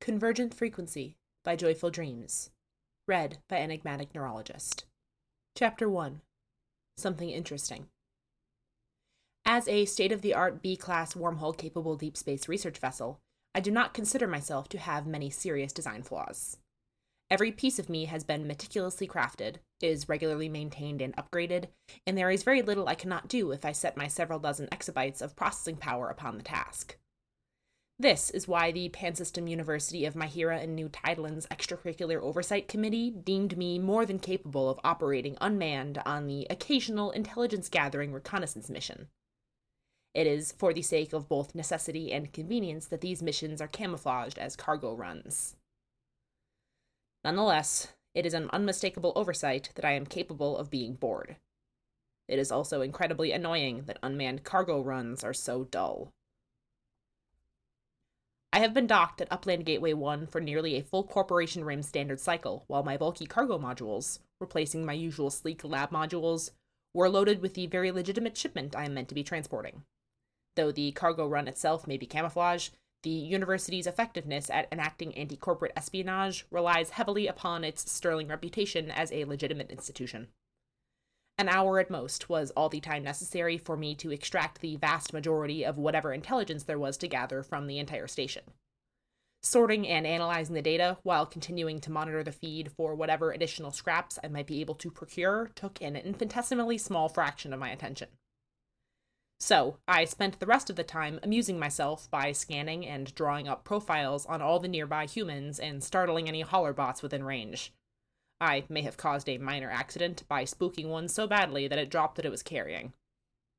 Convergent Frequency by Joyful Dreams. Read by Enigmatic Neurologist. Chapter 1 Something Interesting. As a state of the art B class wormhole capable deep space research vessel, I do not consider myself to have many serious design flaws. Every piece of me has been meticulously crafted, is regularly maintained and upgraded, and there is very little I cannot do if I set my several dozen exabytes of processing power upon the task. This is why the Pansystem University of Mihira and New Tideland's Extracurricular Oversight Committee deemed me more than capable of operating unmanned on the occasional intelligence gathering reconnaissance mission. It is for the sake of both necessity and convenience that these missions are camouflaged as cargo runs. Nonetheless, it is an unmistakable oversight that I am capable of being bored. It is also incredibly annoying that unmanned cargo runs are so dull. I have been docked at Upland Gateway 1 for nearly a full Corporation RIM standard cycle, while my bulky cargo modules, replacing my usual sleek lab modules, were loaded with the very legitimate shipment I am meant to be transporting. Though the cargo run itself may be camouflage, the university's effectiveness at enacting anti corporate espionage relies heavily upon its sterling reputation as a legitimate institution. An hour at most was all the time necessary for me to extract the vast majority of whatever intelligence there was to gather from the entire station. Sorting and analyzing the data while continuing to monitor the feed for whatever additional scraps I might be able to procure took an infinitesimally small fraction of my attention. So, I spent the rest of the time amusing myself by scanning and drawing up profiles on all the nearby humans and startling any bots within range. I may have caused a minor accident by spooking one so badly that it dropped that it was carrying.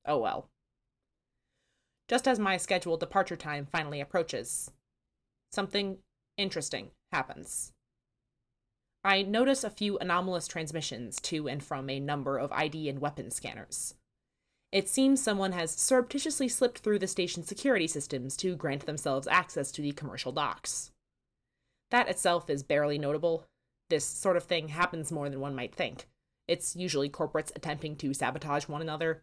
Oh well. Just as my scheduled departure time finally approaches, something interesting happens. I notice a few anomalous transmissions to and from a number of ID and weapon scanners. It seems someone has surreptitiously slipped through the station's security systems to grant themselves access to the commercial docks. That itself is barely notable. This sort of thing happens more than one might think. It's usually corporates attempting to sabotage one another.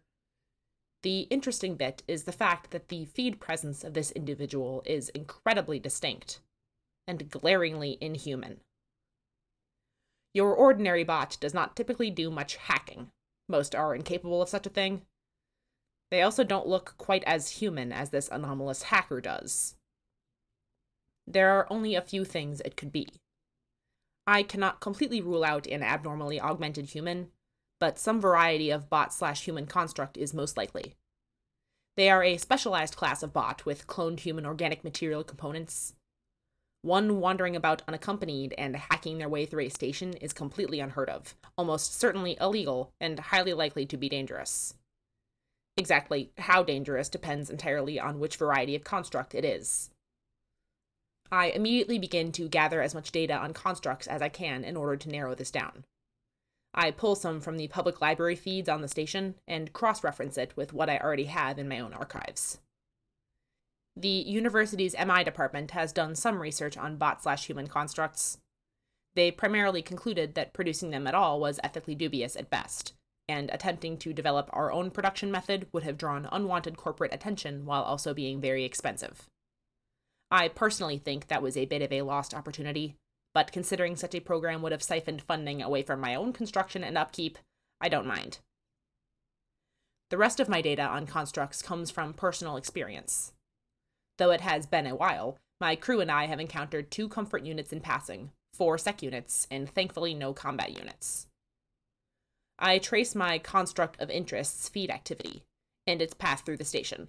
The interesting bit is the fact that the feed presence of this individual is incredibly distinct and glaringly inhuman. Your ordinary bot does not typically do much hacking. Most are incapable of such a thing, they also don't look quite as human as this anomalous hacker does. There are only a few things it could be. I cannot completely rule out an abnormally augmented human, but some variety of bot slash human construct is most likely. They are a specialized class of bot with cloned human organic material components. One wandering about unaccompanied and hacking their way through a station is completely unheard of, almost certainly illegal, and highly likely to be dangerous. Exactly how dangerous depends entirely on which variety of construct it is. I immediately begin to gather as much data on constructs as I can in order to narrow this down. I pull some from the public library feeds on the station and cross reference it with what I already have in my own archives. The university's MI department has done some research on bot slash human constructs. They primarily concluded that producing them at all was ethically dubious at best, and attempting to develop our own production method would have drawn unwanted corporate attention while also being very expensive. I personally think that was a bit of a lost opportunity, but considering such a program would have siphoned funding away from my own construction and upkeep, I don't mind. The rest of my data on constructs comes from personal experience. Though it has been a while, my crew and I have encountered two comfort units in passing, four sec units, and thankfully no combat units. I trace my construct of interest's feed activity and its path through the station.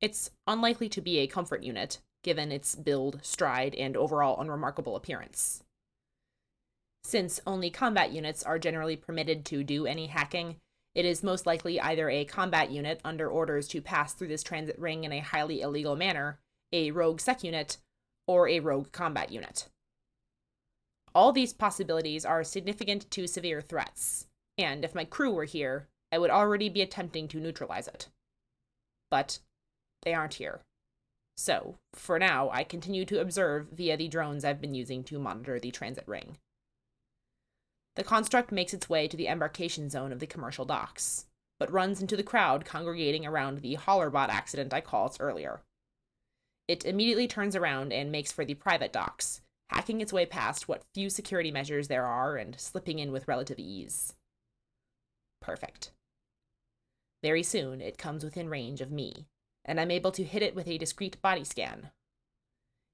It's unlikely to be a comfort unit, given its build, stride, and overall unremarkable appearance. Since only combat units are generally permitted to do any hacking, it is most likely either a combat unit under orders to pass through this transit ring in a highly illegal manner, a rogue sec unit, or a rogue combat unit. All these possibilities are significant to severe threats, and if my crew were here, I would already be attempting to neutralize it. But they aren't here. So, for now, I continue to observe via the drones I've been using to monitor the transit ring. The construct makes its way to the embarkation zone of the commercial docks, but runs into the crowd congregating around the hauler bot accident I called earlier. It immediately turns around and makes for the private docks, hacking its way past what few security measures there are and slipping in with relative ease. Perfect. Very soon, it comes within range of me, and I'm able to hit it with a discrete body scan.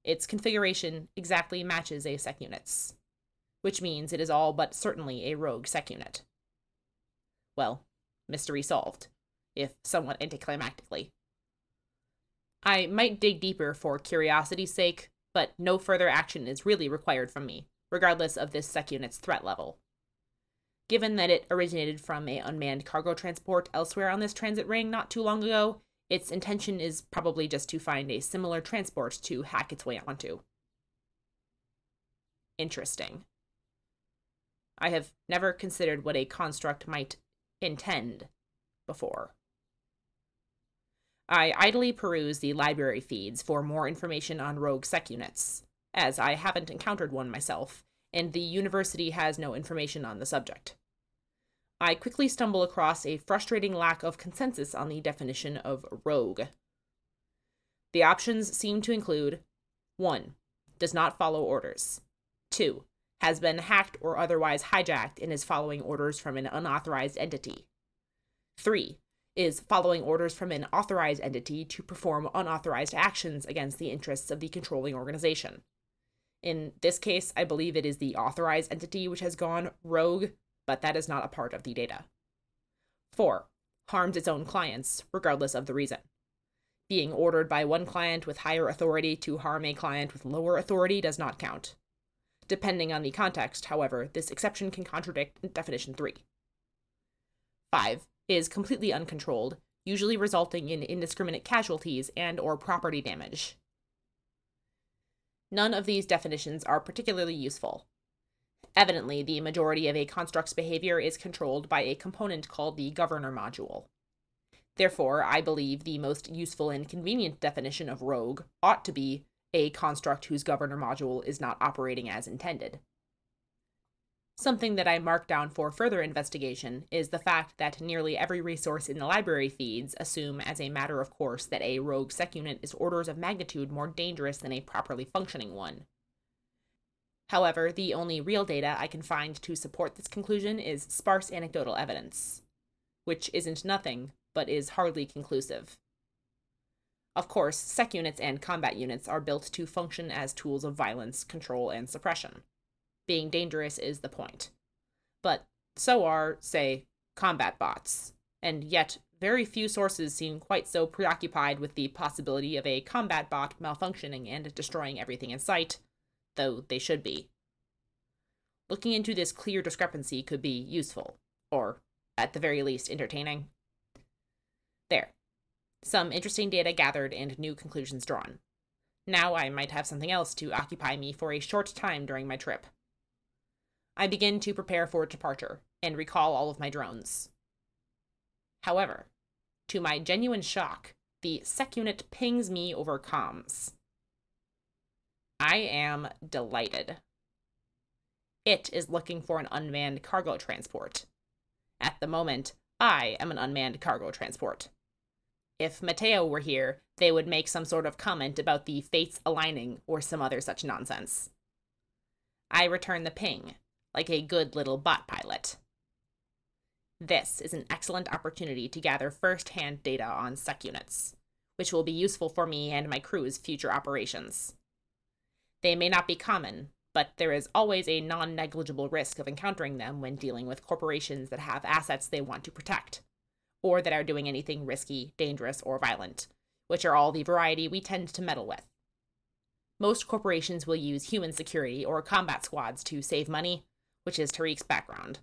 Its configuration exactly matches a sec unit's, which means it is all but certainly a rogue sec unit. Well, mystery solved, if somewhat anticlimactically. I might dig deeper for curiosity's sake, but no further action is really required from me, regardless of this sec unit's threat level. Given that it originated from a unmanned cargo transport elsewhere on this transit ring not too long ago, its intention is probably just to find a similar transport to hack its way onto. Interesting. I have never considered what a construct might intend before. I idly peruse the library feeds for more information on rogue sec units, as I haven't encountered one myself, and the university has no information on the subject. I quickly stumble across a frustrating lack of consensus on the definition of rogue. The options seem to include 1. Does not follow orders, 2. Has been hacked or otherwise hijacked and is following orders from an unauthorized entity, 3 is following orders from an authorized entity to perform unauthorized actions against the interests of the controlling organization. In this case, I believe it is the authorized entity which has gone rogue, but that is not a part of the data. 4. Harms its own clients, regardless of the reason. Being ordered by one client with higher authority to harm a client with lower authority does not count. Depending on the context, however, this exception can contradict definition 3. 5 is completely uncontrolled, usually resulting in indiscriminate casualties and or property damage. None of these definitions are particularly useful. Evidently, the majority of a construct's behavior is controlled by a component called the governor module. Therefore, I believe the most useful and convenient definition of rogue ought to be a construct whose governor module is not operating as intended. Something that I marked down for further investigation is the fact that nearly every resource in the library feeds assume as a matter of course that a rogue sec unit is orders of magnitude more dangerous than a properly functioning one. However, the only real data I can find to support this conclusion is sparse anecdotal evidence, which isn't nothing, but is hardly conclusive. Of course, sec units and combat units are built to function as tools of violence, control, and suppression being dangerous is the point. But so are, say, combat bots, and yet very few sources seem quite so preoccupied with the possibility of a combat bot malfunctioning and destroying everything in sight, though they should be. Looking into this clear discrepancy could be useful, or, at the very least, entertaining. There. Some interesting data gathered and new conclusions drawn. Now I might have something else to occupy me for a short time during my trip. I begin to prepare for departure and recall all of my drones. However, to my genuine shock, the sec unit pings me over comms. I am delighted. It is looking for an unmanned cargo transport. At the moment, I am an unmanned cargo transport. If Mateo were here, they would make some sort of comment about the fates aligning or some other such nonsense. I return the ping, like a good little bot pilot. This is an excellent opportunity to gather first hand data on sec units, which will be useful for me and my crew's future operations. They may not be common, but there is always a non negligible risk of encountering them when dealing with corporations that have assets they want to protect, or that are doing anything risky, dangerous, or violent, which are all the variety we tend to meddle with. Most corporations will use human security or combat squads to save money, which is Tariq's background.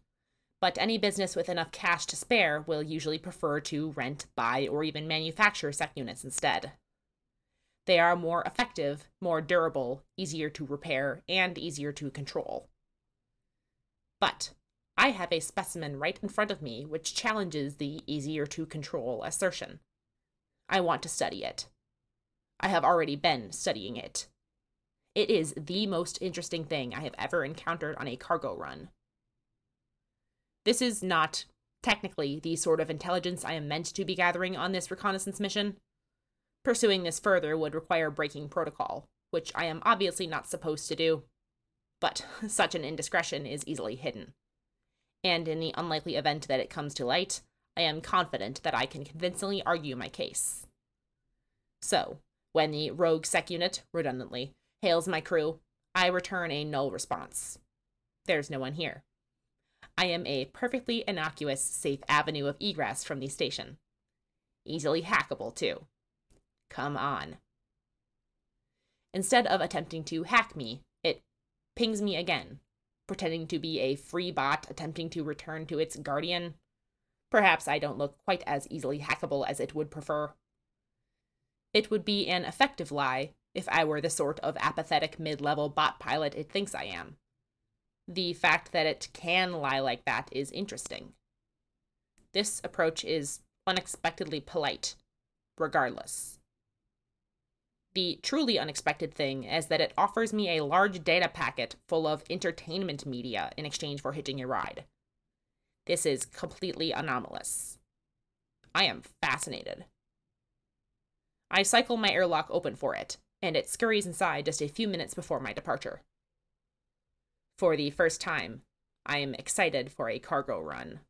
But any business with enough cash to spare will usually prefer to rent, buy, or even manufacture sec units instead. They are more effective, more durable, easier to repair, and easier to control. But I have a specimen right in front of me which challenges the easier to control assertion. I want to study it. I have already been studying it. It is the most interesting thing I have ever encountered on a cargo run. This is not technically the sort of intelligence I am meant to be gathering on this reconnaissance mission, Pursuing this further would require breaking protocol, which I am obviously not supposed to do. But such an indiscretion is easily hidden. And in the unlikely event that it comes to light, I am confident that I can convincingly argue my case. So, when the rogue sec unit, redundantly, hails my crew, I return a null response. There's no one here. I am a perfectly innocuous, safe avenue of egress from the station. Easily hackable, too. Come on. Instead of attempting to hack me, it pings me again, pretending to be a free bot attempting to return to its guardian. Perhaps I don't look quite as easily hackable as it would prefer. It would be an effective lie if I were the sort of apathetic mid level bot pilot it thinks I am. The fact that it can lie like that is interesting. This approach is unexpectedly polite, regardless. The truly unexpected thing is that it offers me a large data packet full of entertainment media in exchange for hitching a ride. This is completely anomalous. I am fascinated. I cycle my airlock open for it, and it scurries inside just a few minutes before my departure. For the first time, I am excited for a cargo run.